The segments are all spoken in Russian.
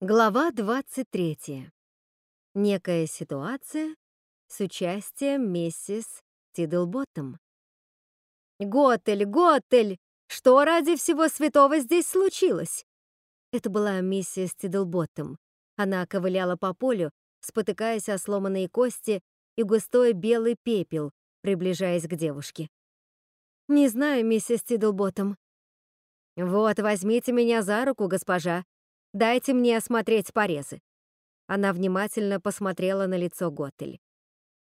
Глава 23. Некая ситуация с участием миссис Тидлботтом. «Готель, Готель! Что ради всего святого здесь случилось?» Это была миссис Тидлботтом. Она ковыляла по полю, спотыкаясь о сломанные кости и густой белый пепел, приближаясь к девушке. «Не знаю, миссис Тидлботтом». «Вот, возьмите меня за руку, госпожа», Дайте мне осмотреть порезы». Она внимательно посмотрела на лицо Готель.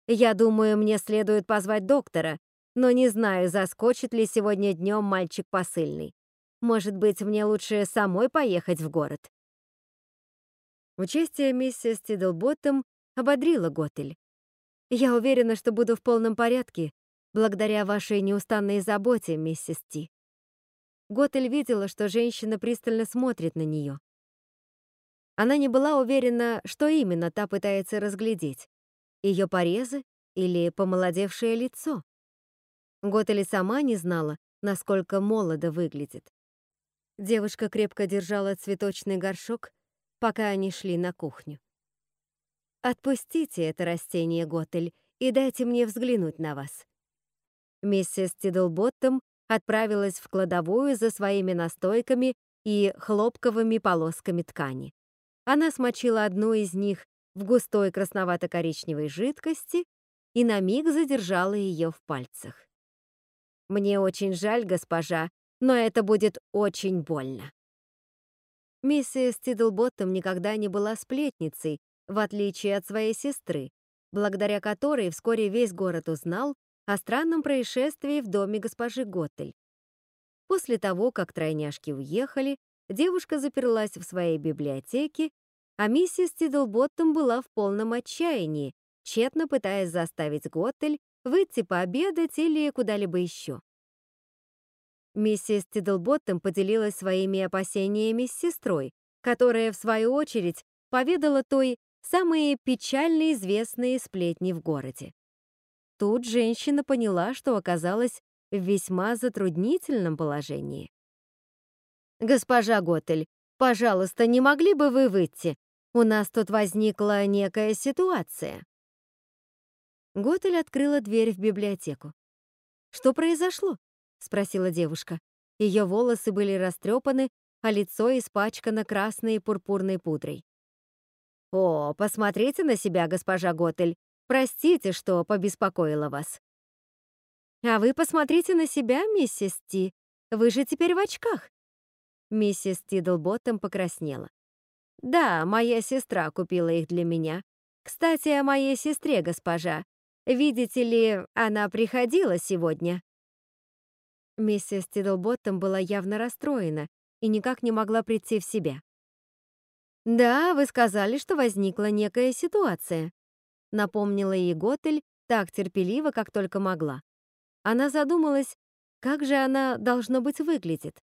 «Я думаю, мне следует позвать доктора, но не знаю, заскочит ли сегодня днем мальчик посыльный. Может быть, мне лучше самой поехать в город?» Участие миссис Тиддлботтом ободрило Готель. «Я уверена, что буду в полном порядке, благодаря вашей неустанной заботе, миссис Ти». Готель видела, что женщина пристально смотрит на нее. Она не была уверена, что именно та пытается разглядеть. Ее порезы или помолодевшее лицо. Готели сама не знала, насколько молодо выглядит. Девушка крепко держала цветочный горшок, пока они шли на кухню. «Отпустите это растение, Готель, и дайте мне взглянуть на вас». Миссис Тиддлботтом отправилась в кладовую за своими настойками и хлопковыми полосками ткани. Она смочила одну из них в густой красновато-коричневой жидкости и на миг задержала ее в пальцах. «Мне очень жаль, госпожа, но это будет очень больно». Миссис Тиддлботтом никогда не была сплетницей, в отличие от своей сестры, благодаря которой вскоре весь город узнал о странном происшествии в доме госпожи Готтель. После того, как тройняшки уехали, девушка заперлась в своей библиотеке, а миссис Тиддлботтом была в полном отчаянии, тщетно пытаясь заставить Готтель выйти пообедать или куда-либо еще. Миссис Тиддлботтом поделилась своими опасениями с сестрой, которая, в свою очередь, поведала той самые печально известные сплетни в городе. Тут женщина поняла, что оказалась в весьма затруднительном положении. «Госпожа Готель, пожалуйста, не могли бы вы выйти? У нас тут возникла некая ситуация». Готель открыла дверь в библиотеку. «Что произошло?» — спросила девушка. Ее волосы были растрепаны, а лицо испачкано красной и пурпурной пудрой. «О, посмотрите на себя, госпожа Готель. Простите, что побеспокоила вас». «А вы посмотрите на себя, миссис Ти. Вы же теперь в очках». Миссис Тиддлботтом покраснела. «Да, моя сестра купила их для меня. Кстати, о моей сестре, госпожа. Видите ли, она приходила сегодня». Миссис Тиддлботтом была явно расстроена и никак не могла прийти в себя. «Да, вы сказали, что возникла некая ситуация», напомнила ей Готель так терпеливо, как только могла. Она задумалась, как же она, должно быть, выглядит.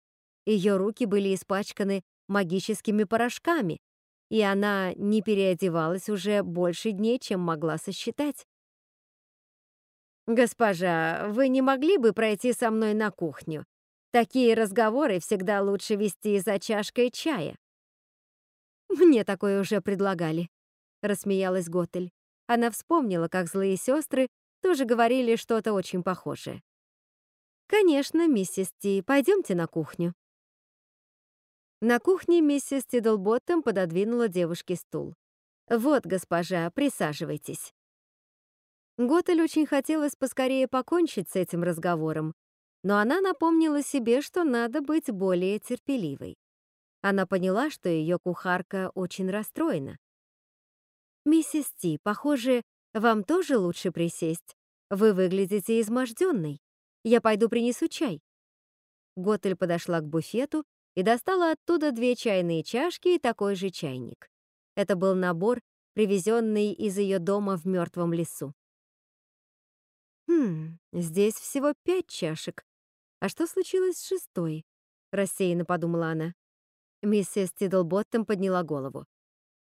Ее руки были испачканы магическими порошками, и она не переодевалась уже больше дней, чем могла сосчитать. «Госпожа, вы не могли бы пройти со мной на кухню? Такие разговоры всегда лучше вести за чашкой чая». «Мне такое уже предлагали», — рассмеялась Готель. Она вспомнила, как злые сестры тоже говорили что-то очень похожее. «Конечно, миссис Ти, пойдемте на кухню». На кухне миссис Тиддлботтом пододвинула девушке стул. «Вот, госпожа, присаживайтесь». Готель очень хотелось поскорее покончить с этим разговором, но она напомнила себе, что надо быть более терпеливой. Она поняла, что ее кухарка очень расстроена. «Миссис Ти, похоже, вам тоже лучше присесть. Вы выглядите изможденной. Я пойду принесу чай». Готель подошла к буфету и достала оттуда две чайные чашки и такой же чайник. Это был набор, привезенный из ее дома в мертвом лесу. «Хм, здесь всего пять чашек. А что случилось с шестой?» — рассеянно подумала она. Миссис Тиддлботтом подняла голову.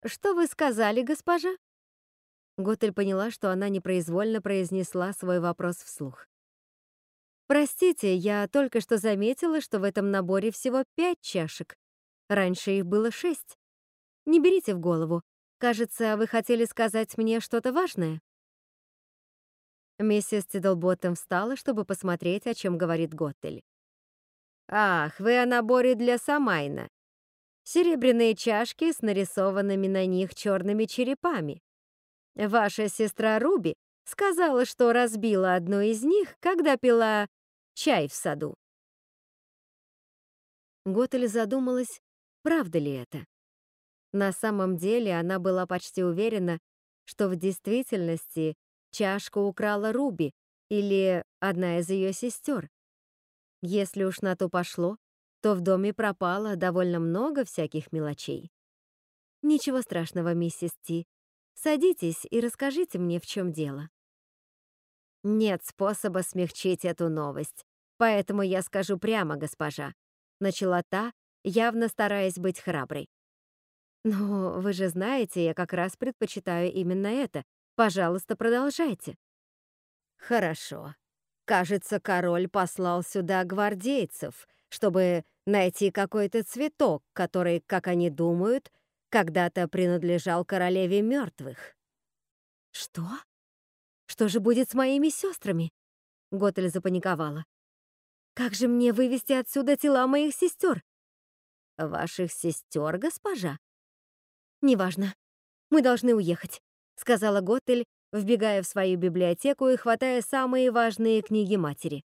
«Что вы сказали, госпожа?» Готель поняла, что она непроизвольно произнесла свой вопрос вслух. «Простите, я только что заметила, что в этом наборе всего пять чашек. Раньше их было шесть». Не берите в голову. Кажется, вы хотели сказать мне что-то важное. Миссис Тиддлботтом встала, чтобы посмотреть, о чем говорит Готтель. «Ах, вы о наборе для Самайна. Серебряные чашки с нарисованными на них черными черепами. Ваша сестра Руби сказала, что разбила одну из них, когда пила чай в саду. Готель задумалась, правда ли это. На самом деле она была почти уверена, что в действительности чашку украла Руби или одна из ее сестер. Если уж на то пошло, то в доме пропало довольно много всяких мелочей. Ничего страшного, миссис Ти. Садитесь и расскажите мне, в чем дело. Нет способа смягчить эту новость, поэтому я скажу прямо, госпожа. Начала та, явно стараясь быть храброй. Но вы же знаете, я как раз предпочитаю именно это. Пожалуйста, продолжайте. Хорошо. Кажется, король послал сюда гвардейцев, чтобы найти какой-то цветок, который, как они думают, когда-то принадлежал королеве мертвых. Что? Что же будет с моими сестрами? Готель запаниковала. Как же мне вывести отсюда тела моих сестер? Ваших сестер, госпожа? Неважно. Мы должны уехать, сказала Готель, вбегая в свою библиотеку и хватая самые важные книги матери.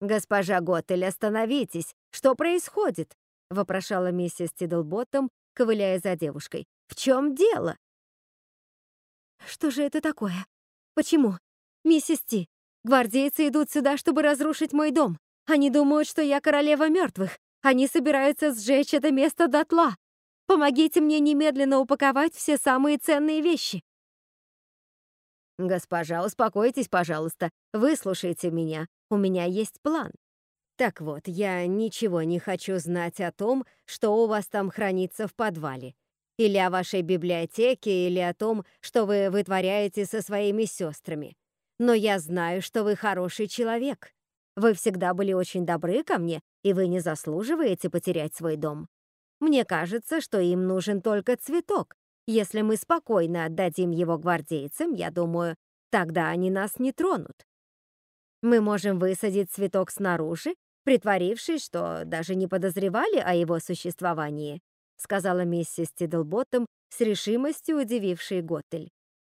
«Госпожа Готель, остановитесь! Что происходит?» — вопрошала миссис Тиддлботтом, ковыляя за девушкой. «В чем дело?» «Что же это такое? Почему? Миссис Ти, гвардейцы идут сюда, чтобы разрушить мой дом. Они думают, что я королева мертвых. Они собираются сжечь это место дотла. Помогите мне немедленно упаковать все самые ценные вещи». «Госпожа, успокойтесь, пожалуйста. Выслушайте меня. У меня есть план. Так вот, я ничего не хочу знать о том, что у вас там хранится в подвале. Или о вашей библиотеке, или о том, что вы вытворяете со своими сестрами. Но я знаю, что вы хороший человек. Вы всегда были очень добры ко мне, и вы не заслуживаете потерять свой дом. Мне кажется, что им нужен только цветок. Если мы спокойно отдадим его гвардейцам, я думаю, тогда они нас не тронут. Мы можем высадить цветок снаружи, притворившись, что даже не подозревали о его существовании, сказала миссис Тиддлботтом с решимостью удивившей Готтель.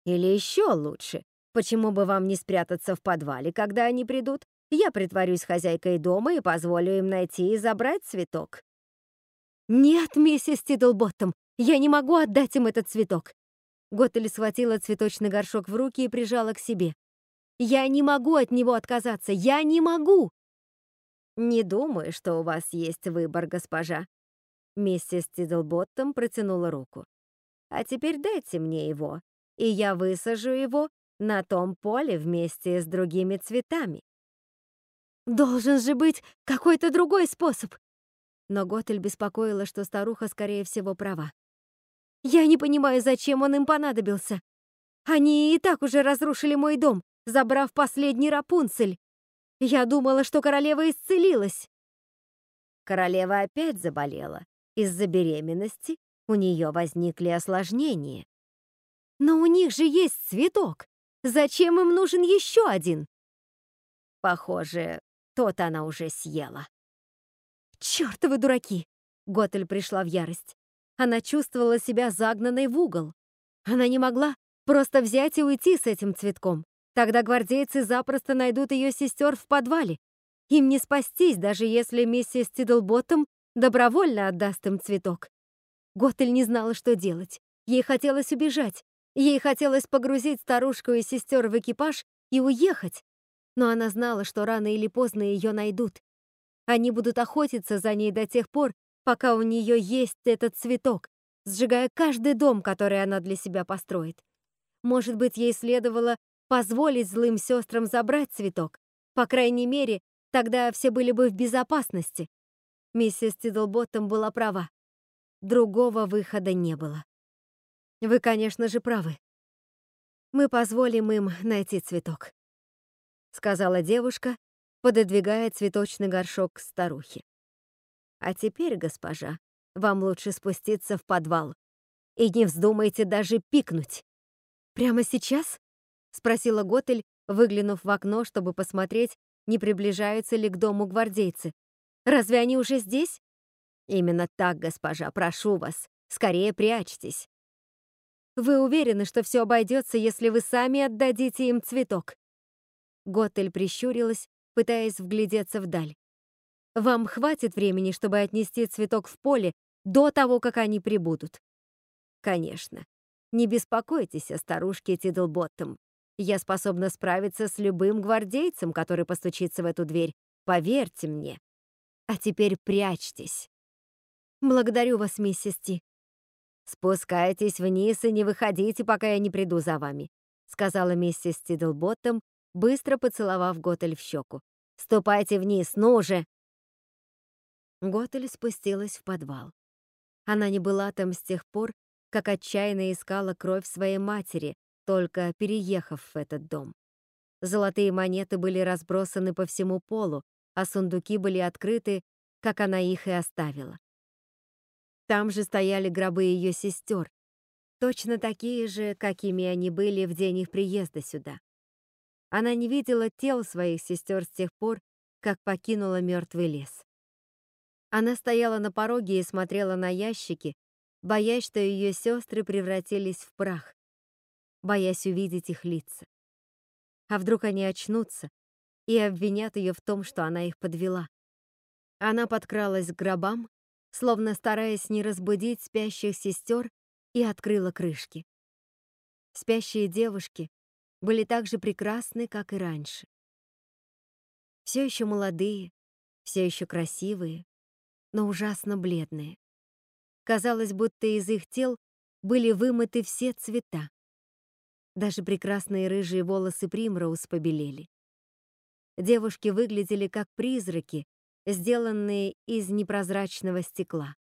Или еще лучше, почему бы вам не спрятаться в подвале, когда они придут? Я притворюсь хозяйкой дома и позволю им найти и забрать цветок. «Нет, миссис Тиддлботтом, я не могу отдать им этот цветок!» Готтель схватила цветочный горшок в руки и прижала к себе. «Я не могу от него отказаться! Я не могу!» «Не думаю, что у вас есть выбор, госпожа». Миссис Тиддлботтом протянула руку. «А теперь дайте мне его, и я высажу его на том поле вместе с другими цветами». «Должен же быть какой-то другой способ!» Но Готель беспокоила, что старуха, скорее всего, права. «Я не понимаю, зачем он им понадобился. Они и так уже разрушили мой дом, забрав последний Рапунцель. Я думала, что королева исцелилась». Королева опять заболела. Из-за беременности у нее возникли осложнения. «Но у них же есть цветок. Зачем им нужен еще один?» Похоже, тот она уже съела. «Чёртовы дураки!» Готель пришла в ярость. Она чувствовала себя загнанной в угол. Она не могла просто взять и уйти с этим цветком. Тогда гвардейцы запросто найдут ее сестер в подвале. Им не спастись, даже если миссис Тиддлботтом добровольно отдаст им цветок. Готель не знала, что делать. Ей хотелось убежать. Ей хотелось погрузить старушку и сестер в экипаж и уехать. Но она знала, что рано или поздно ее найдут. Они будут охотиться за ней до тех пор, пока у нее есть этот цветок, сжигая каждый дом, который она для себя построит. Может быть, ей следовало позволить злым сестрам забрать цветок. По крайней мере, тогда все были бы в безопасности. Миссис Тиддлботтом была права. Другого выхода не было. Вы, конечно же, правы. Мы позволим им найти цветок, сказала девушка, пододвигая цветочный горшок к старухе. А теперь, госпожа, вам лучше спуститься в подвал. И не вздумайте даже пикнуть. Прямо сейчас? Спросила Готель, выглянув в окно, чтобы посмотреть, не приближаются ли к дому гвардейцы. Разве они уже здесь? Именно так, госпожа, прошу вас. Скорее прячьтесь. Вы уверены, что все обойдется, если вы сами отдадите им цветок? Готель прищурилась, пытаясь вглядеться вдаль. Вам хватит времени, чтобы отнести цветок в поле до того, как они прибудут? Конечно. Не беспокойтесь о старушке Тидлботтом. Я способна справиться с любым гвардейцем, который постучится в эту дверь. Поверьте мне. А теперь прячьтесь. Благодарю вас, миссис Ти. Спускайтесь вниз и не выходите, пока я не приду за вами, сказала миссис Тидлботтом, быстро поцеловав Готель в щеку. Ступайте вниз, ну же! Готель спустилась в подвал. Она не была там с тех пор, как отчаянно искала кровь своей матери, только переехав в этот дом. Золотые монеты были разбросаны по всему полу, а сундуки были открыты, как она их и оставила. Там же стояли гробы ее сестер, точно такие же, какими они были в день их приезда сюда. Она не видела тел своих сестер с тех пор, как покинула мертвый лес. Она стояла на пороге и смотрела на ящики, боясь, что ее сестры превратились в прах, боясь увидеть их лица. А вдруг они очнутся и обвинят ее в том, что она их подвела. Она подкралась к гробам, словно стараясь не разбудить спящих сестер, и открыла крышки. Спящие девушки были так же прекрасны, как и раньше. Все еще молодые, все еще красивые, но ужасно бледные. Казалось, будто из их тел были вымыты все цвета. Даже прекрасные рыжие волосы Примроуз побелели. Девушки выглядели как призраки, сделанные из непрозрачного стекла.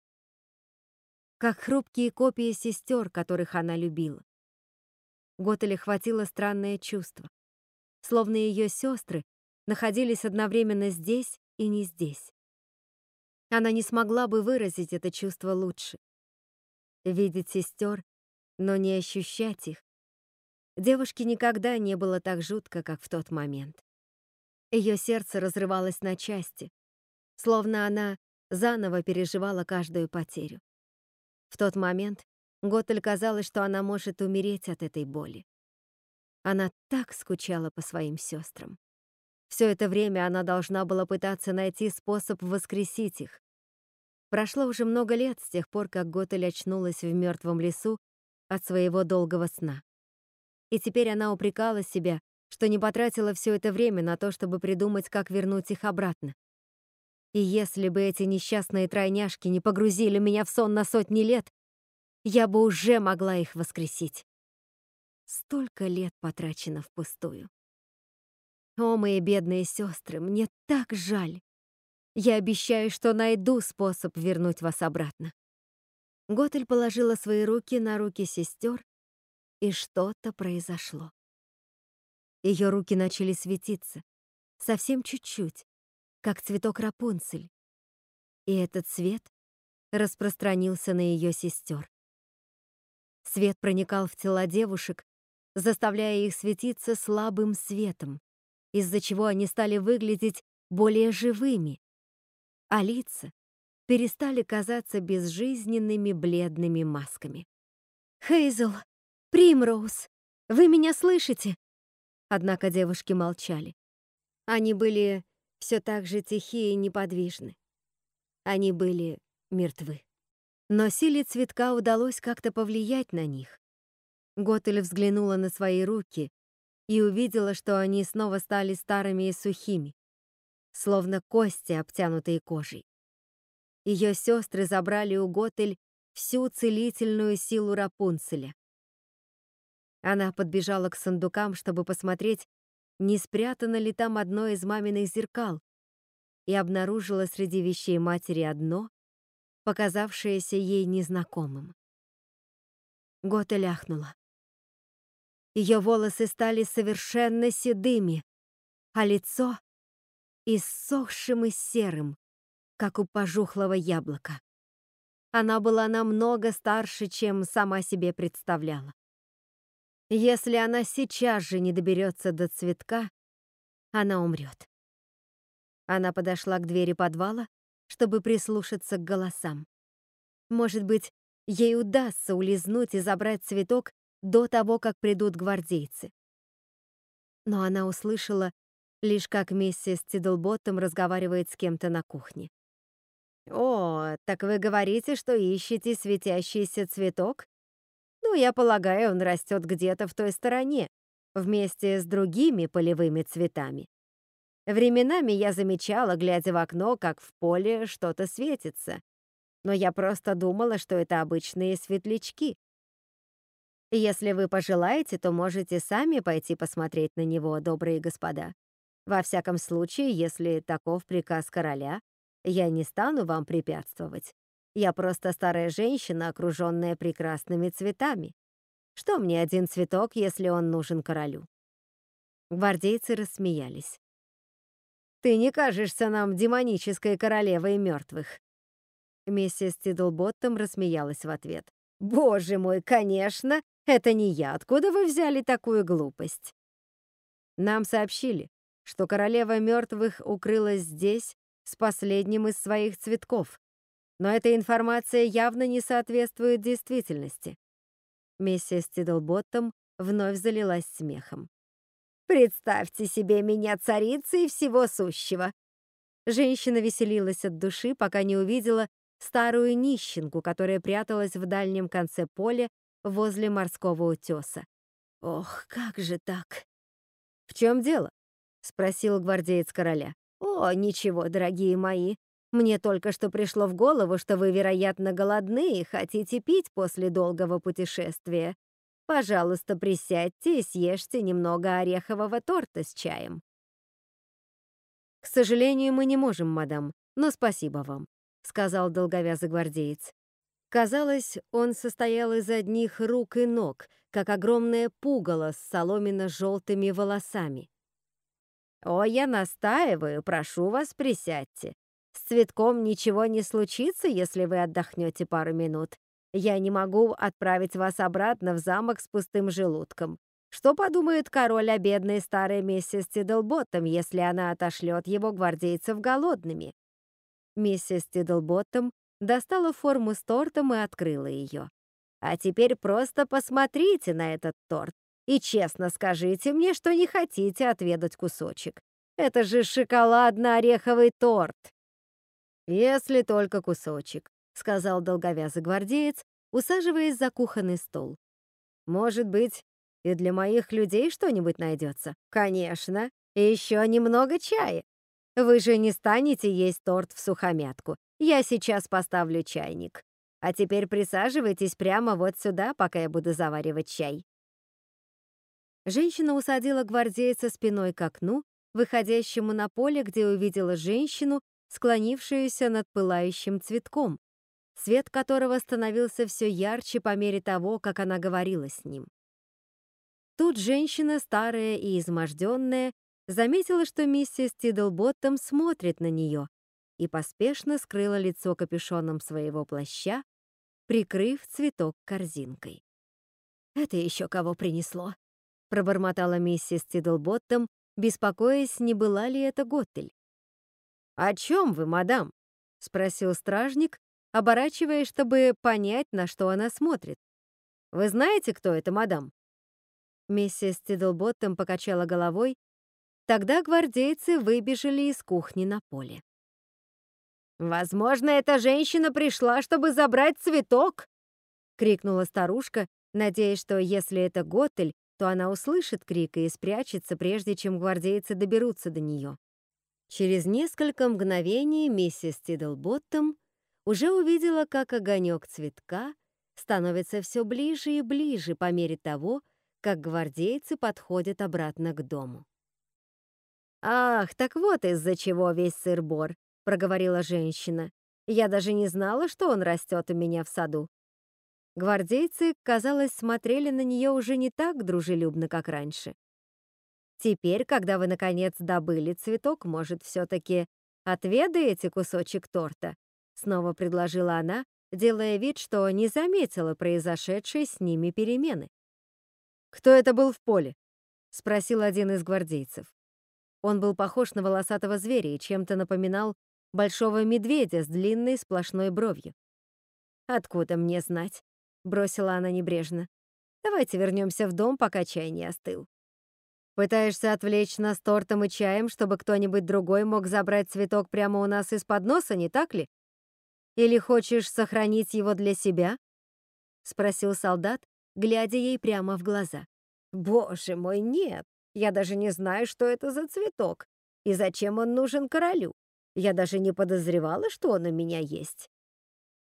Как хрупкие копии сестер, которых она любила. Готеле хватило странное чувство. Словно ее сестры находились одновременно здесь и не здесь. Она не смогла бы выразить это чувство лучше. Видеть сестер, но не ощущать их, Девушке никогда не было так жутко, как в тот момент. Ее сердце разрывалось на части, словно она заново переживала каждую потерю. В тот момент Готель казалось, что она может умереть от этой боли. Она так скучала по своим сестрам. Все это время она должна была пытаться найти способ воскресить их. Прошло уже много лет с тех пор, как Готель очнулась в мертвом лесу от своего долгого сна и теперь она упрекала себя, что не потратила все это время на то, чтобы придумать, как вернуть их обратно. И если бы эти несчастные тройняшки не погрузили меня в сон на сотни лет, я бы уже могла их воскресить. Столько лет потрачено впустую. О, мои бедные сестры, мне так жаль. Я обещаю, что найду способ вернуть вас обратно. Готель положила свои руки на руки сестер и что-то произошло. Ее руки начали светиться, совсем чуть-чуть, как цветок Рапунцель. И этот свет распространился на ее сестер. Свет проникал в тела девушек, заставляя их светиться слабым светом, из-за чего они стали выглядеть более живыми, а лица перестали казаться безжизненными бледными масками. «Хейзел!» «Примроуз, вы меня слышите?» Однако девушки молчали. Они были все так же тихие и неподвижны. Они были мертвы. Но силе цветка удалось как-то повлиять на них. Готель взглянула на свои руки и увидела, что они снова стали старыми и сухими, словно кости, обтянутые кожей. Ее сестры забрали у Готель всю целительную силу Рапунцеля. Она подбежала к сундукам, чтобы посмотреть, не спрятано ли там одно из маминых зеркал, и обнаружила среди вещей матери одно, показавшееся ей незнакомым. Гота ляхнула. Ее волосы стали совершенно седыми, а лицо — иссохшим и серым, как у пожухлого яблока. Она была намного старше, чем сама себе представляла. Если она сейчас же не доберется до цветка, она умрет. Она подошла к двери подвала, чтобы прислушаться к голосам. Может быть, ей удастся улизнуть и забрать цветок до того, как придут гвардейцы. Но она услышала лишь как миссис Тидлботтом разговаривает с кем-то на кухне. «О, так вы говорите, что ищете светящийся цветок? Ну, я полагаю, он растет где-то в той стороне, вместе с другими полевыми цветами. Временами я замечала, глядя в окно, как в поле что-то светится. Но я просто думала, что это обычные светлячки. Если вы пожелаете, то можете сами пойти посмотреть на него, добрые господа. Во всяком случае, если таков приказ короля, я не стану вам препятствовать. Я просто старая женщина, окруженная прекрасными цветами. Что мне один цветок, если он нужен королю?» Гвардейцы рассмеялись. «Ты не кажешься нам демонической королевой мертвых». Миссис Тидлботтом рассмеялась в ответ. «Боже мой, конечно, это не я. Откуда вы взяли такую глупость?» Нам сообщили, что королева мертвых укрылась здесь с последним из своих цветков. Но эта информация явно не соответствует действительности. Миссис Тиддлботтом вновь залилась смехом. «Представьте себе меня царицей всего сущего!» Женщина веселилась от души, пока не увидела старую нищенку, которая пряталась в дальнем конце поля возле морского утеса. «Ох, как же так?» «В чем дело?» — спросил гвардеец короля. «О, ничего, дорогие мои. Мне только что пришло в голову, что вы, вероятно, голодны и хотите пить после долгого путешествия. Пожалуйста, присядьте и съешьте немного орехового торта с чаем». «К сожалению, мы не можем, мадам, но спасибо вам», — сказал долговязый гвардеец. Казалось, он состоял из одних рук и ног, как огромное пугало с соломенно-желтыми волосами. «О, я настаиваю, прошу вас, присядьте. С цветком ничего не случится, если вы отдохнете пару минут. Я не могу отправить вас обратно в замок с пустым желудком. Что подумает король о бедной старой миссис Тиддлботтом, если она отошлет его гвардейцев голодными?» Миссис Тиддлботтом достала форму с тортом и открыла ее. «А теперь просто посмотрите на этот торт. И честно скажите мне, что не хотите отведать кусочек. Это же шоколадно-ореховый торт. Если только кусочек, сказал долговязый гвардеец, усаживаясь за кухонный стол. Может быть, и для моих людей что-нибудь найдется? Конечно. И еще немного чая. Вы же не станете есть торт в сухомятку. Я сейчас поставлю чайник. А теперь присаживайтесь прямо вот сюда, пока я буду заваривать чай. Женщина усадила гвардейца спиной к окну, выходящему на поле, где увидела женщину, склонившуюся над пылающим цветком, свет которого становился все ярче по мере того, как она говорила с ним. Тут женщина, старая и изможденная, заметила, что миссис Тиддлботтом смотрит на нее и поспешно скрыла лицо капюшоном своего плаща, прикрыв цветок корзинкой. «Это еще кого принесло?» пробормотала миссис Тиддлботтом, беспокоясь, не была ли это Готтель. «О чем вы, мадам?» — спросил стражник, оборачиваясь, чтобы понять, на что она смотрит. «Вы знаете, кто это, мадам?» Миссис Тиддлботтом покачала головой. Тогда гвардейцы выбежали из кухни на поле. «Возможно, эта женщина пришла, чтобы забрать цветок!» — крикнула старушка, надеясь, что если это Готель, то она услышит крик и спрячется, прежде чем гвардейцы доберутся до нее. Через несколько мгновений миссис Тиддлботтом уже увидела, как огонек цветка становится все ближе и ближе по мере того, как гвардейцы подходят обратно к дому. «Ах, так вот из-за чего весь сыр-бор», — проговорила женщина. «Я даже не знала, что он растет у меня в саду. Гвардейцы, казалось, смотрели на нее уже не так дружелюбно, как раньше. Теперь, когда вы, наконец, добыли цветок, может, все-таки отведаете кусочек торта?» Снова предложила она, делая вид, что не заметила произошедшей с ними перемены. «Кто это был в поле?» — спросил один из гвардейцев. Он был похож на волосатого зверя и чем-то напоминал большого медведя с длинной сплошной бровью. «Откуда мне знать?» — бросила она небрежно. «Давайте вернемся в дом, пока чай не остыл». «Пытаешься отвлечь нас тортом и чаем, чтобы кто-нибудь другой мог забрать цветок прямо у нас из-под носа, не так ли? Или хочешь сохранить его для себя?» — спросил солдат, глядя ей прямо в глаза. «Боже мой, нет! Я даже не знаю, что это за цветок и зачем он нужен королю. Я даже не подозревала, что он у меня есть».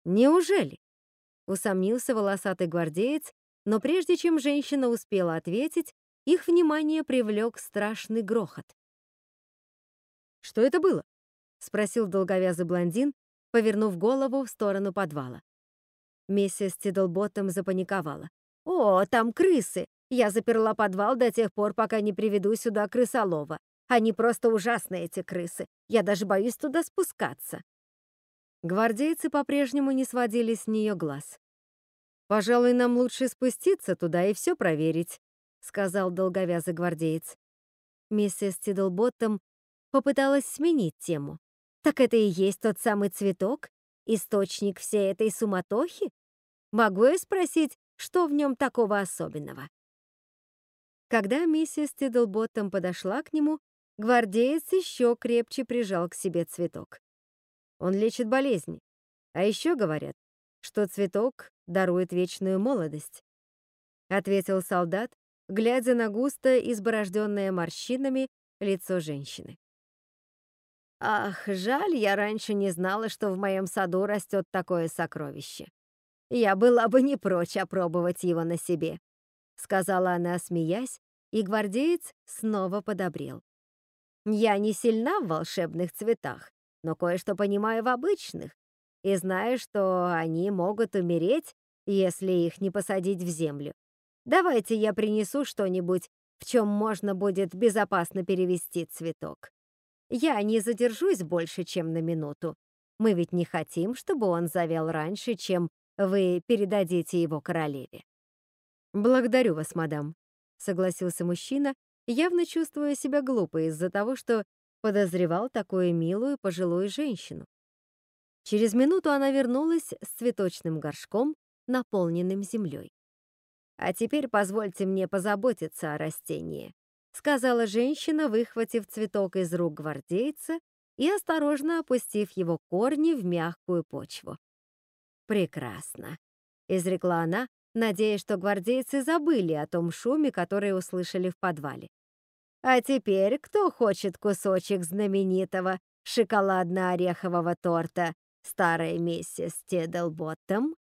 «Неужели?» — усомнился волосатый гвардеец, но прежде чем женщина успела ответить, их внимание привлек страшный грохот. «Что это было?» — спросил долговязый блондин, повернув голову в сторону подвала. Миссис Тиддлботтом запаниковала. «О, там крысы! Я заперла подвал до тех пор, пока не приведу сюда крысолова. Они просто ужасные, эти крысы. Я даже боюсь туда спускаться». Гвардейцы по-прежнему не сводили с нее глаз. «Пожалуй, нам лучше спуститься туда и все проверить», — сказал долговязый гвардеец. Миссис Тиддлботтом попыталась сменить тему. «Так это и есть тот самый цветок? Источник всей этой суматохи? Могу я спросить, что в нем такого особенного?» Когда миссис Тиддлботтом подошла к нему, гвардеец еще крепче прижал к себе цветок. Он лечит болезни. А еще говорят, что цветок дарует вечную молодость. Ответил солдат, глядя на густо изборожденное морщинами лицо женщины. Ах, жаль, я раньше не знала, что в моем саду растет такое сокровище. Я была бы не прочь опробовать его на себе, сказала она, смеясь, и гвардеец снова подобрел. Я не сильна в волшебных цветах, но кое-что понимаю в обычных и знаю, что они могут умереть, если их не посадить в землю. Давайте я принесу что-нибудь, в чем можно будет безопасно перевести цветок. Я не задержусь больше, чем на минуту. Мы ведь не хотим, чтобы он завял раньше, чем вы передадите его королеве. Благодарю вас, мадам, согласился мужчина, явно чувствуя себя глупо из-за того, что подозревал такую милую пожилую женщину. Через минуту она вернулась с цветочным горшком, наполненным землей. «А теперь позвольте мне позаботиться о растении», сказала женщина, выхватив цветок из рук гвардейца и осторожно опустив его корни в мягкую почву. «Прекрасно», — изрекла она, надеясь, что гвардейцы забыли о том шуме, который услышали в подвале. А теперь кто хочет кусочек знаменитого шоколадно-орехового торта старой миссис Теддлботтом?